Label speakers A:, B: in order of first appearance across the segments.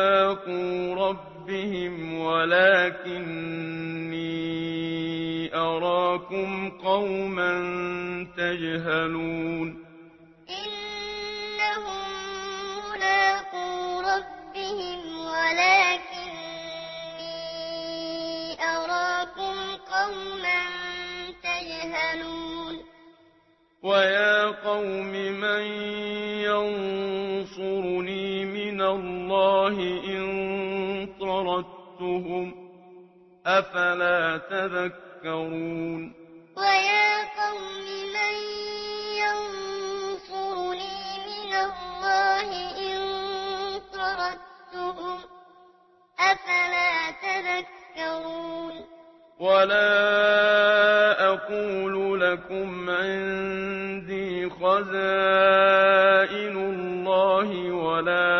A: ملاقو ربهم ولكني أراكم قوما تجهلون
B: إنهم ملاقو ربهم ولكني أراكم قوما تجهلون
A: ويا قوم من ينظر الله إن طردتهم أفلا تذكرون
B: ويا قوم من ينصرني من الله إن طردتهم أفلا تذكرون
A: ولا أقول لكم عندي خزائن الله ولا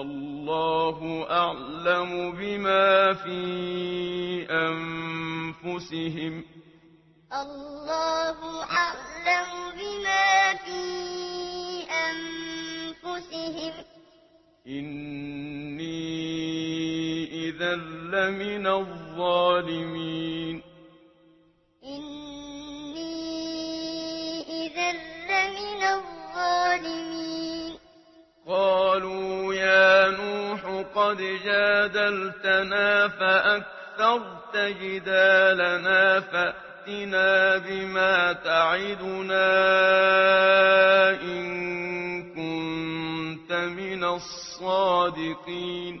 B: الله
A: أعلم بما في أنفسهم
B: الله أعلم بما في أنفسهم
A: إني إذا لمن الظالمين وقد جادلتنا فأكثرت جدالنا فأتنا بما تعدنا إن كنت من الصادقين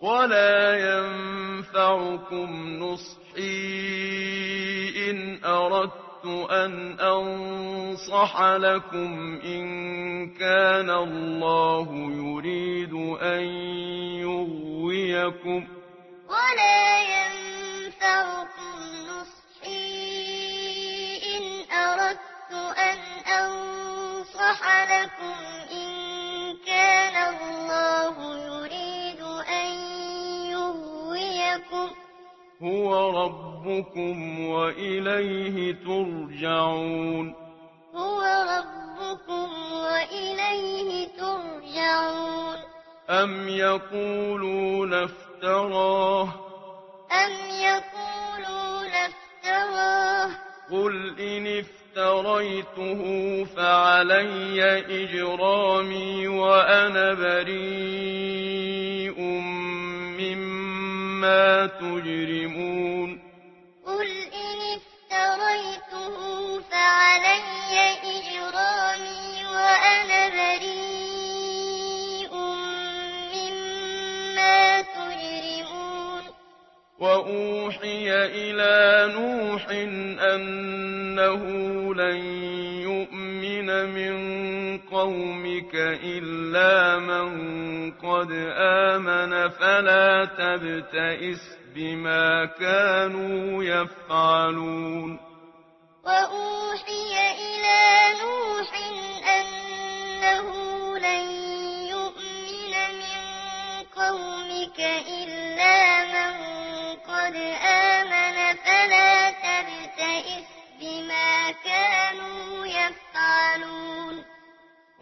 A: ولا ينفعكم نصحي إن أردت أن أنصح لكم إن كان الله يريد أن يغويكم
B: ولا ينفعكم
A: هو ربكم وإليه ترجعون.
B: هو ربكم وإليه ترجعون.
A: أم يقولون افتراه؟
B: أم يقولون افتراه؟
A: قل إن افتريته فعلي إجرامي وأنا بريء. تجرمون.
B: قل إن افتريته فعلي إجرامي وأنا بريء مما تجرمون.
A: وأوحي إلى نوح
B: أن من قومك إلا من قد آمن فلا تبتئس بما كانوا يفعلون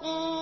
B: إنهم مغرقون